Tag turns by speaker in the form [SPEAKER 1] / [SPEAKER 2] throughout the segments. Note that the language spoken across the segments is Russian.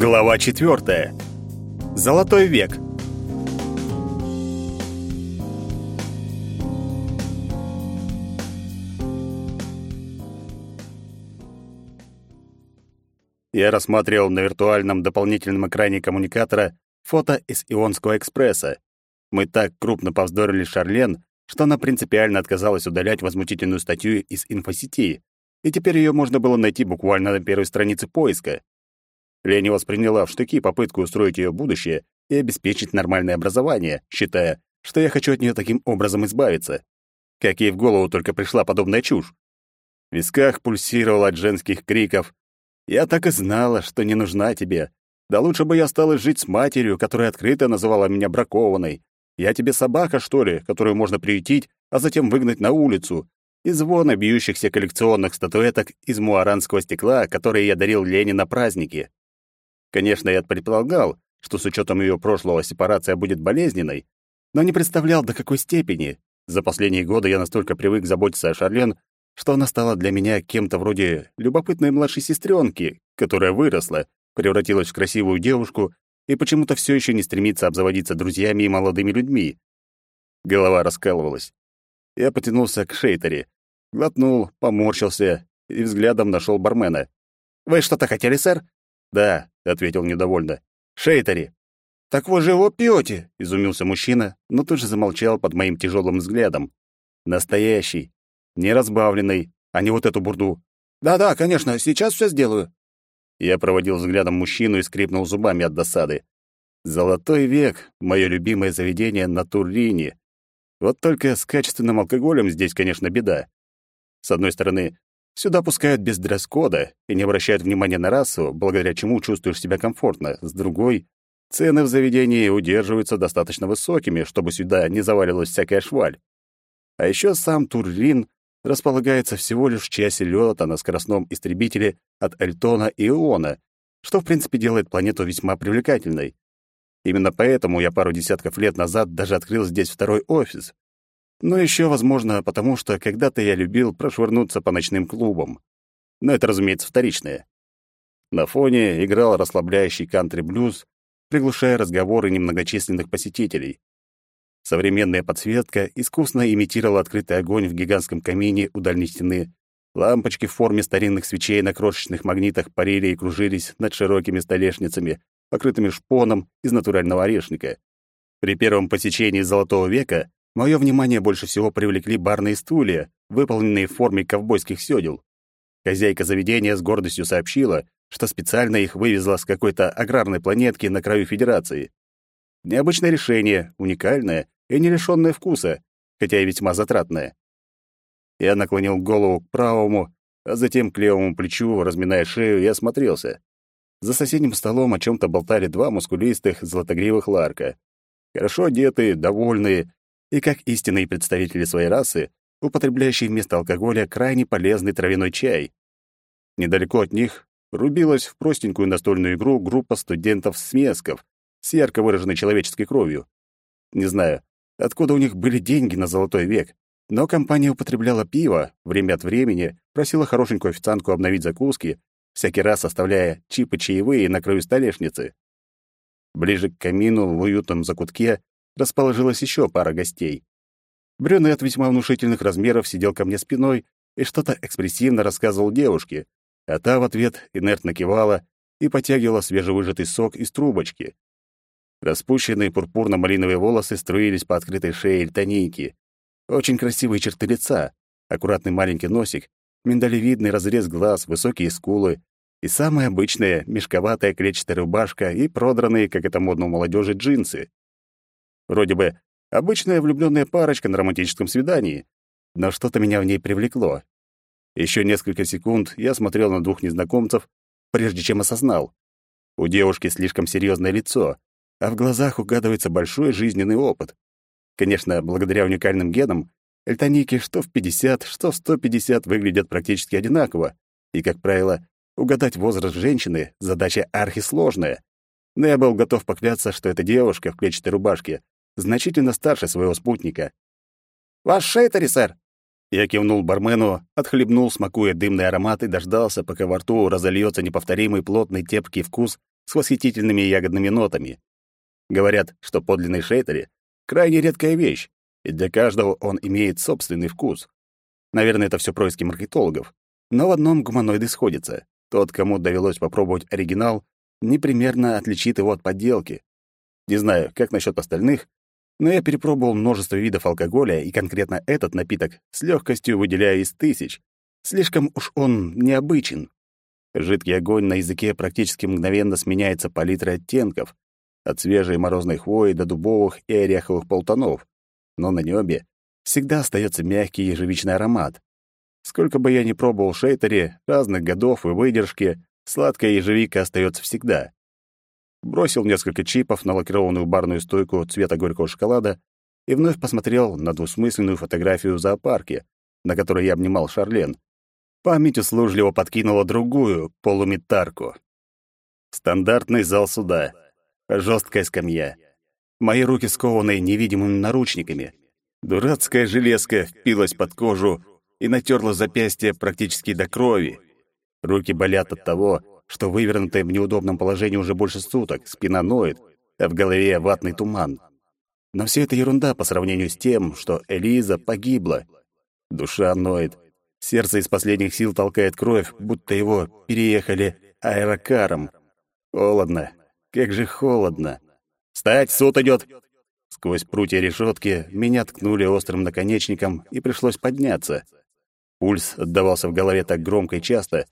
[SPEAKER 1] Глава четвертая. Золотой век. Я рассматривал на виртуальном дополнительном экране коммуникатора фото из Ионского экспресса. Мы так крупно повздорили с Шарлен, что она принципиально отказалась удалять возмутительную статью из инфосети, и теперь ее можно было найти буквально на первой странице поиска. Лени восприняла в штыки попытку устроить ее будущее и обеспечить нормальное образование, считая, что я хочу от нее таким образом избавиться. Как ей в голову только пришла подобная чушь. В висках пульсировал от женских криков. «Я так и знала, что не нужна тебе. Да лучше бы я осталась жить с матерью, которая открыто называла меня бракованной. Я тебе собака, что ли, которую можно приютить, а затем выгнать на улицу. И звона бьющихся коллекционных статуэток из муаранского стекла, которые я дарил Лене на праздники. Конечно, я предполагал, что с учетом ее прошлого сепарация будет болезненной, но не представлял, до какой степени. За последние годы я настолько привык заботиться о Шарлен, что она стала для меня кем-то вроде любопытной младшей сестренки, которая выросла, превратилась в красивую девушку и почему-то все еще не стремится обзаводиться друзьями и молодыми людьми. Голова раскалывалась. Я потянулся к Шейтере, глотнул, поморщился и взглядом нашел бармена. «Вы что-то хотели, сэр?» «Да», — ответил недовольно. «Шейтери». «Так вы же его пьете!» — изумился мужчина, но тут же замолчал под моим тяжелым взглядом. «Настоящий, не разбавленный, а не вот эту бурду». «Да-да, конечно, сейчас все сделаю». Я проводил взглядом мужчину и скрипнул зубами от досады. «Золотой век — мое любимое заведение на Турлине. Вот только с качественным алкоголем здесь, конечно, беда. С одной стороны, Сюда пускают без дресс-кода и не обращают внимания на расу, благодаря чему чувствуешь себя комфортно. С другой, цены в заведении удерживаются достаточно высокими, чтобы сюда не завалилась всякая шваль. А еще сам Турлин располагается всего лишь в часе лёта на скоростном истребителе от Эльтона и Иона, что, в принципе, делает планету весьма привлекательной. Именно поэтому я пару десятков лет назад даже открыл здесь второй офис, но еще, возможно, потому что когда-то я любил прошвырнуться по ночным клубам. Но это, разумеется, вторичное. На фоне играл расслабляющий кантри-блюз, приглушая разговоры немногочисленных посетителей. Современная подсветка искусно имитировала открытый огонь в гигантском камине у дальней стены. Лампочки в форме старинных свечей на крошечных магнитах парили и кружились над широкими столешницами, покрытыми шпоном из натурального орешника. При первом посещении Золотого века Мое внимание больше всего привлекли барные стулья, выполненные в форме ковбойских сёдел. Хозяйка заведения с гордостью сообщила, что специально их вывезла с какой-то аграрной планетки на краю Федерации. Необычное решение, уникальное и не лишённое вкуса, хотя и весьма затратное. Я наклонил голову к правому, а затем к левому плечу, разминая шею, и осмотрелся. За соседним столом о чем то болтали два мускулистых золотогривых ларка. Хорошо одетые, довольные, и как истинные представители своей расы, употребляющие вместо алкоголя крайне полезный травяной чай. Недалеко от них рубилась в простенькую настольную игру группа студентов-смесков с ярко выраженной человеческой кровью. Не знаю, откуда у них были деньги на золотой век, но компания употребляла пиво, время от времени просила хорошенькую официантку обновить закуски, всякий раз оставляя чипы чаевые на краю столешницы. Ближе к камину в уютном закутке расположилась еще пара гостей. Брюнет весьма внушительных размеров сидел ко мне спиной и что-то экспрессивно рассказывал девушке, а та в ответ инертно кивала и потягивала свежевыжатый сок из трубочки. Распущенные пурпурно-малиновые волосы струились по открытой шее эльтонийки. Очень красивые черты лица, аккуратный маленький носик, миндалевидный разрез глаз, высокие скулы и самая обычная мешковатая клетчатая рубашка и продранные, как это модно у молодежи, джинсы. Вроде бы обычная влюбленная парочка на романтическом свидании, но что-то меня в ней привлекло. Еще несколько секунд я смотрел на двух незнакомцев, прежде чем осознал. У девушки слишком серьезное лицо, а в глазах угадывается большой жизненный опыт. Конечно, благодаря уникальным генам, эльтоники что в 50, что в 150 выглядят практически одинаково, и, как правило, угадать возраст женщины — задача архисложная. Но я был готов поклясться, что эта девушка в клетчатой рубашке значительно старше своего спутника. «Ваш шейтери, сэр!» Я кивнул бармену, отхлебнул, смакуя дымный аромат, и дождался, пока во рту разольется неповторимый плотный тепкий вкус с восхитительными ягодными нотами. Говорят, что подлинный шейтери — крайне редкая вещь, и для каждого он имеет собственный вкус. Наверное, это все происки маркетологов. Но в одном гуманоиды сходятся. Тот, кому довелось попробовать оригинал, непримерно отличит его от подделки. Не знаю, как насчет остальных, но я перепробовал множество видов алкоголя, и конкретно этот напиток с легкостью выделяю из тысяч. Слишком уж он необычен. Жидкий огонь на языке практически мгновенно сменяется палитрой оттенков, от свежей морозной хвои до дубовых и ореховых полтонов. Но на небе всегда остается мягкий ежевичный аромат. Сколько бы я ни пробовал шейтери, разных годов и выдержки, сладкая ежевика остается всегда. Бросил несколько чипов на лакированную барную стойку цвета горького шоколада и вновь посмотрел на двусмысленную фотографию в зоопарке, на которой я обнимал Шарлен. Память услужливо подкинула другую, полуметарку. Стандартный зал суда. Жесткая скамья. Мои руки скованы невидимыми наручниками. Дурацкая железка впилась под кожу и натерла запястье практически до крови. Руки болят от того, что вывернутые в неудобном положении уже больше суток, спина ноет, а в голове ватный туман. Но все это ерунда по сравнению с тем, что Элиза погибла. Душа ноет, сердце из последних сил толкает кровь, будто его переехали аэрокаром. Холодно, как же холодно. «Встать, суд идет!» Сквозь прутья решетки меня ткнули острым наконечником, и пришлось подняться. Пульс отдавался в голове так громко и часто,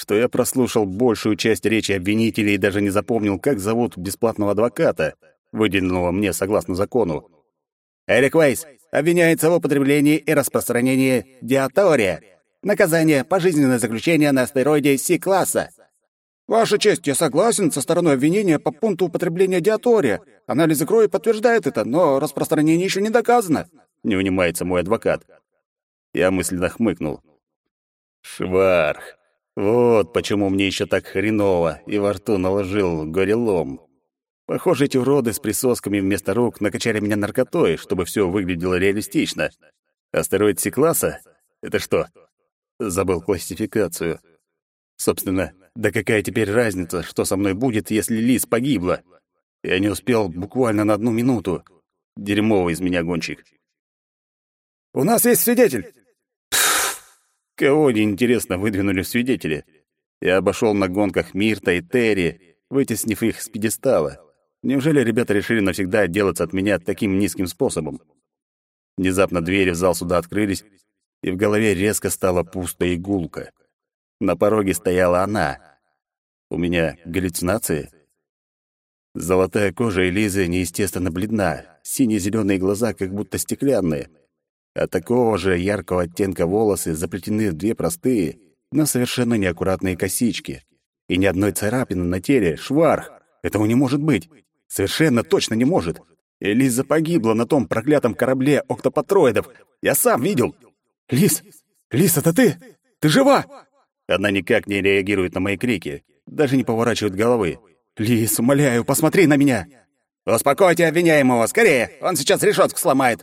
[SPEAKER 1] что я прослушал большую часть речи обвинителей и даже не запомнил, как зовут бесплатного адвоката, выделенного мне согласно закону. Эрик Вейс обвиняется в употреблении и распространении диатория. Наказание — пожизненное заключение на астероиде Си-класса. Ваша честь, я согласен со стороной обвинения по пункту употребления диатория. Анализы крови подтверждают это, но распространение еще не доказано. Не унимается мой адвокат. Я мысленно хмыкнул. Шварх. Вот почему мне еще так хреново и во рту наложил горелом. Похоже, эти уроды с присосками вместо рук накачали меня наркотой, чтобы все выглядело реалистично. Астероид Си-класса? Это что? Забыл классификацию. Собственно, да какая теперь разница, что со мной будет, если Лис погибла? Я не успел буквально на одну минуту. Дерьмовый из меня гонщик. «У нас есть свидетель!» Кого неинтересно выдвинули в свидетели? Я обошел на гонках Мирта и Терри, вытеснив их с пьедестала. Неужели ребята решили навсегда отделаться от меня таким низким способом? Внезапно двери в зал суда открылись, и в голове резко стало пусто и гулко. На пороге стояла она. У меня галлюцинации? Золотая кожа Элизы неестественно бледна, сине-зеленые глаза как будто стеклянные — а такого же яркого оттенка волосы заплетены в две простые, но совершенно неаккуратные косички. И ни одной царапины на теле, шварх. Этого не может быть. Совершенно точно не может. Элиза погибла на том проклятом корабле октопатроидов. Я сам видел. Лиз, Лиз, это ты? Ты жива? Она никак не реагирует на мои крики, даже не поворачивает головы. Лиз, умоляю, посмотри на меня. Успокойте обвиняемого, скорее, он сейчас решетку сломает.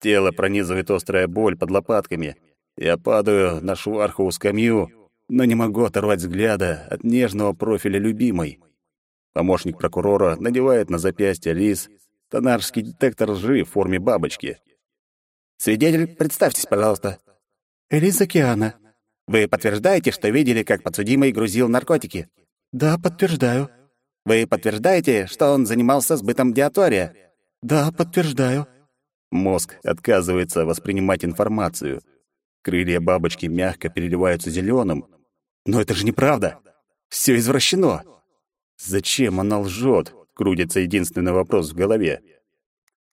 [SPEAKER 1] Тело пронизывает острая боль под лопатками. Я падаю на швархову скамью, но не могу оторвать взгляда от нежного профиля любимой. Помощник прокурора надевает на запястье лис тонарский детектор лжи в форме бабочки. «Свидетель, представьтесь, пожалуйста». «Элиза Киана». «Вы подтверждаете, что видели, как подсудимый грузил наркотики?» «Да, подтверждаю». «Вы подтверждаете, что он занимался сбытом диатория?» «Да, подтверждаю». Мозг отказывается воспринимать информацию. Крылья бабочки мягко переливаются зеленым. Но это же неправда. Все извращено. Зачем она лжет? Крутится единственный вопрос в голове.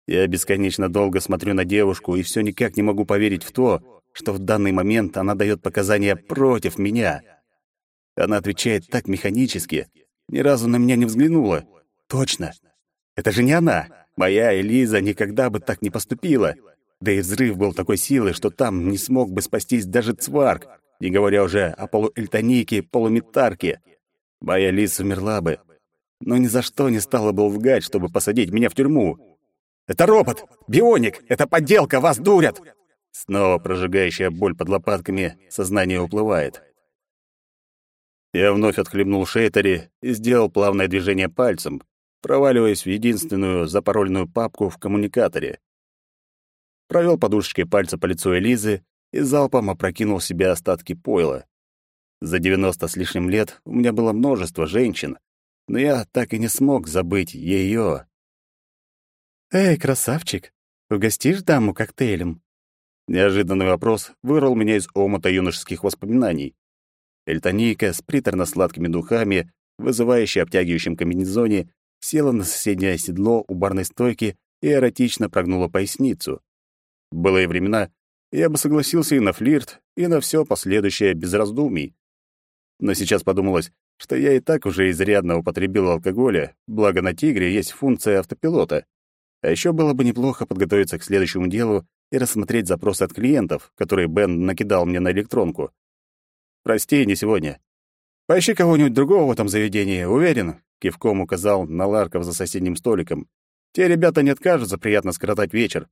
[SPEAKER 1] Я бесконечно долго смотрю на девушку и все никак не могу поверить в то, что в данный момент она дает показания против меня. Она отвечает так механически, ни разу на меня не взглянула. Точно. Это же не она. Моя Элиза никогда бы так не поступила. Да и взрыв был такой силы, что там не смог бы спастись даже Цварк, не говоря уже о полуэльтонике, полуметарке. Моя Лиза умерла бы, но ни за что не стала бы лгать, чтобы посадить меня в тюрьму. «Это робот! Бионик! Это подделка! Вас дурят!» Снова прожигающая боль под лопатками, сознание уплывает. Я вновь отхлебнул шейтери и сделал плавное движение пальцем, проваливаясь в единственную запарольную папку в коммуникаторе. Провел подушечкой пальца по лицу Элизы и залпом опрокинул в себя остатки пойла. За девяносто с лишним лет у меня было множество женщин, но я так и не смог забыть ее.
[SPEAKER 2] «Эй, красавчик, угостишь даму коктейлем?»
[SPEAKER 1] Неожиданный вопрос вырвал меня из омута юношеских воспоминаний. Эльтонийка с приторно-сладкими духами, вызывающей обтягивающем комбинезоне, села на соседнее седло у барной стойки и эротично прогнула поясницу. В былые времена я бы согласился и на флирт, и на все последующее без раздумий. Но сейчас подумалось, что я и так уже изрядно употребил алкоголя, благо на «Тигре» есть функция автопилота. А еще было бы неплохо подготовиться к следующему делу и рассмотреть запросы от клиентов, которые Бен накидал мне на электронку. «Прости, не сегодня. Поищи кого-нибудь другого в этом заведении, уверен», — кивком указал на Ларков за соседним столиком. «Те ребята не откажутся приятно скоротать вечер».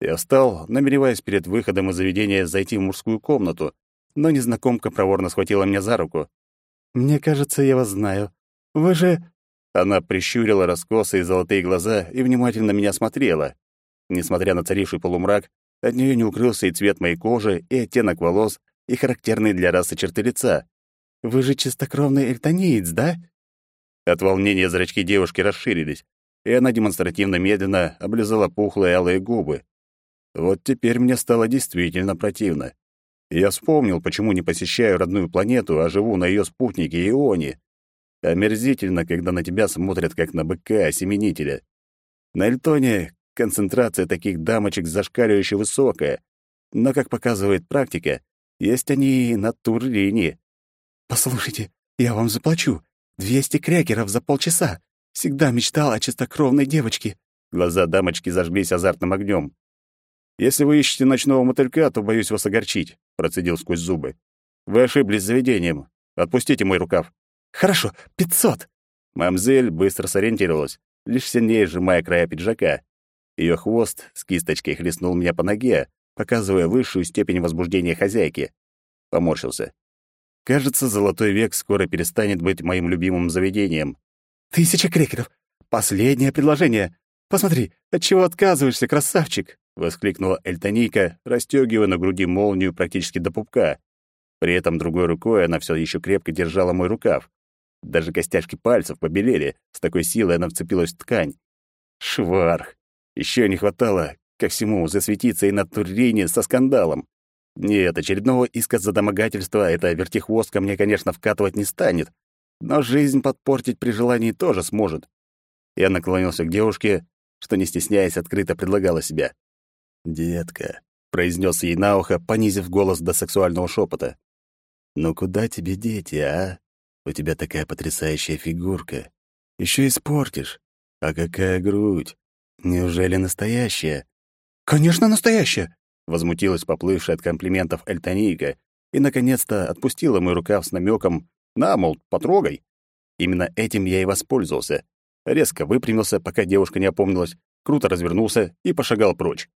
[SPEAKER 1] Я встал, намереваясь перед выходом из заведения зайти в мужскую комнату, но незнакомка проворно схватила меня за руку.
[SPEAKER 2] «Мне кажется, я вас знаю. Вы же...»
[SPEAKER 1] Она прищурила раскосые золотые глаза и внимательно меня смотрела. Несмотря на царивший полумрак, от нее не укрылся и цвет моей кожи, и оттенок волос, и характерные для расы черты лица.
[SPEAKER 2] «Вы же чистокровный эльтонеец, да?»
[SPEAKER 1] От волнения зрачки девушки расширились, и она демонстративно медленно облизала пухлые алые губы. Вот теперь мне стало действительно противно. Я вспомнил, почему не посещаю родную планету, а живу на ее спутнике Ионе. Омерзительно, когда на тебя смотрят как на быка-осеменителя. На Эльтоне концентрация таких дамочек зашкаливающе высокая, но, как показывает практика, есть они и на Турлине.
[SPEAKER 2] «Послушайте, я вам заплачу. Двести крекеров за полчаса. Всегда мечтал о чистокровной девочке».
[SPEAKER 1] Глаза дамочки зажглись азартным огнем. «Если вы ищете ночного мотылька, то боюсь вас огорчить», — процедил сквозь зубы. «Вы ошиблись заведением. Отпустите мой рукав».
[SPEAKER 2] «Хорошо, пятьсот».
[SPEAKER 1] Мамзель быстро сориентировалась, лишь сильнее сжимая края пиджака. Ее хвост с кисточкой хлестнул меня по ноге, показывая высшую степень возбуждения хозяйки. Поморщился. Кажется, золотой век скоро перестанет быть моим любимым заведением.
[SPEAKER 2] «Тысяча крекеров! Последнее предложение! Посмотри, от чего отказываешься, красавчик!»
[SPEAKER 1] — воскликнула Эльтонийка, расстёгивая на груди молнию практически до пупка. При этом другой рукой она все еще крепко держала мой рукав. Даже костяшки пальцев побелели, с такой силой она вцепилась в ткань. Шварх! Еще не хватало, ко всему, засветиться и на Турине со скандалом. Нет, очередного иска за домогательство эта вертихвостка мне, конечно, вкатывать не станет, но жизнь подпортить при желании тоже сможет. Я наклонился к девушке, что, не стесняясь, открыто предлагала себя. «Детка», — произнес ей на ухо, понизив голос до сексуального шепота. «Ну куда тебе дети, а? У тебя такая потрясающая фигурка. Еще испортишь. А какая грудь? Неужели настоящая?»
[SPEAKER 2] «Конечно, настоящая!»
[SPEAKER 1] — возмутилась поплывшая от комплиментов Эльтонийка и, наконец-то, отпустила мой рукав с намеком «На, мол, потрогай». Именно этим я и воспользовался. Резко выпрямился, пока девушка не опомнилась, круто развернулся и пошагал прочь.